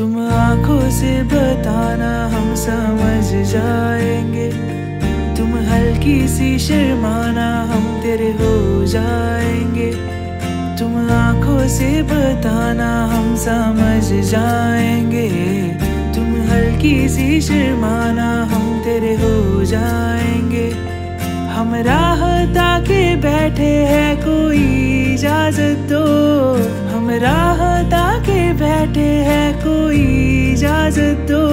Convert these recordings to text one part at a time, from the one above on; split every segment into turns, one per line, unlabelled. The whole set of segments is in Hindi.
तुम आँखों से बताना हम समझ जाएँगे। तुम हल्की सी शर्माना हम तेरे हो जाएँगे। तुम आँखों से बताना हम समझ जाएँगे। तुम हल्की सी शर्माना हम तेरे हो जाएँगे। हम राह ताके बैठे हैं, कोई इजाज़त दो इजाज़त दो।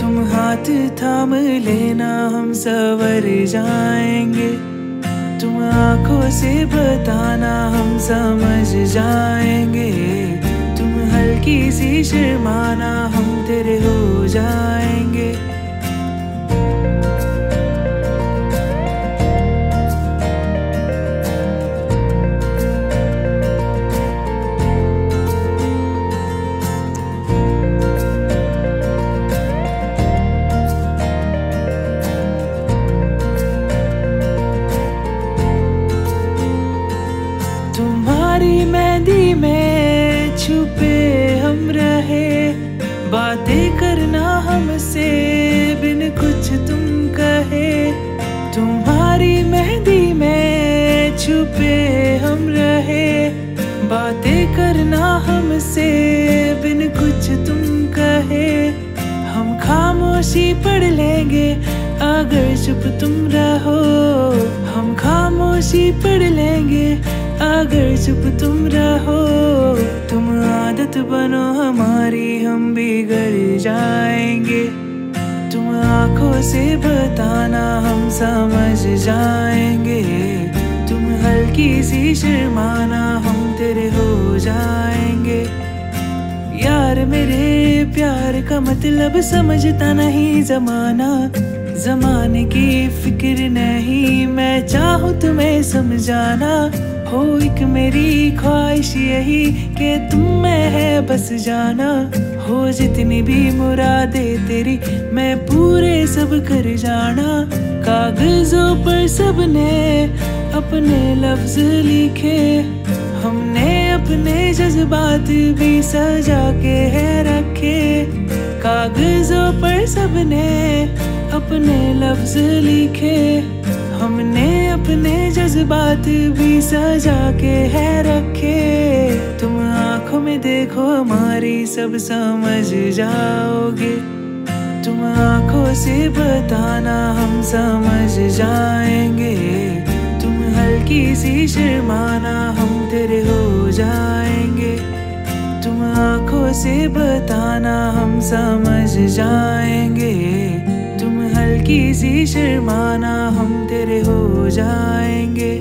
तुम हाथ थाम लेना, हम सवर जाएँगे। तुम आँखों से बताना, हम समझ जाएँगे। तुम हल्की सी शर्माना, हम तेरे हो बातें करना हमसे, बिन कुछ तुम कहे। तुम्हारी मेहंदी में छुपे हम रहे। बातें करना हमसे, बिन कुछ तुम कहे। हम खामोशी पढ़ लेंगे, अगर चुप तुम रहो। हम खामोशी पढ़ लेंगे, अगर चुप तुम रहो। आदत बनो हमारी, हम बिगड़ जाएँगे। तुम आँखों से बताना हम समझ जाएँगे। तुम हल्की सी शर्माना हम तेरे हो जाएँगे। यार मेरे प्यार का मतलब समझता नहीं जमाना। जमाने की फ़िक्र नहीं। मैं चाहूँ तुम्हें समझाना। हो एक मेरी ख्वाहिश यही कि तुम मैं है बस जाना। हो जितनी भी मुरादे तेरी, मैं पूरे सब कर जाना। कागजों पर सबने अपने लफ्ज लिखे। हमने अपने जज्बात भी सजा के है सबने अपने लफ्ज लिखे, हमने अपने जज्बात भी सजा के है रखे। तुम आँखों में देखो हमारी सब समझ जाओगे। तुम आँखों से बताना हम समझ जाएँगे। तुम हल्की सी शर्माना हम तेरे हो आँखों से बताना हम समझ जाएँगे। तुम हल्की सी शर्माना हम तेरे हो जाएँगे।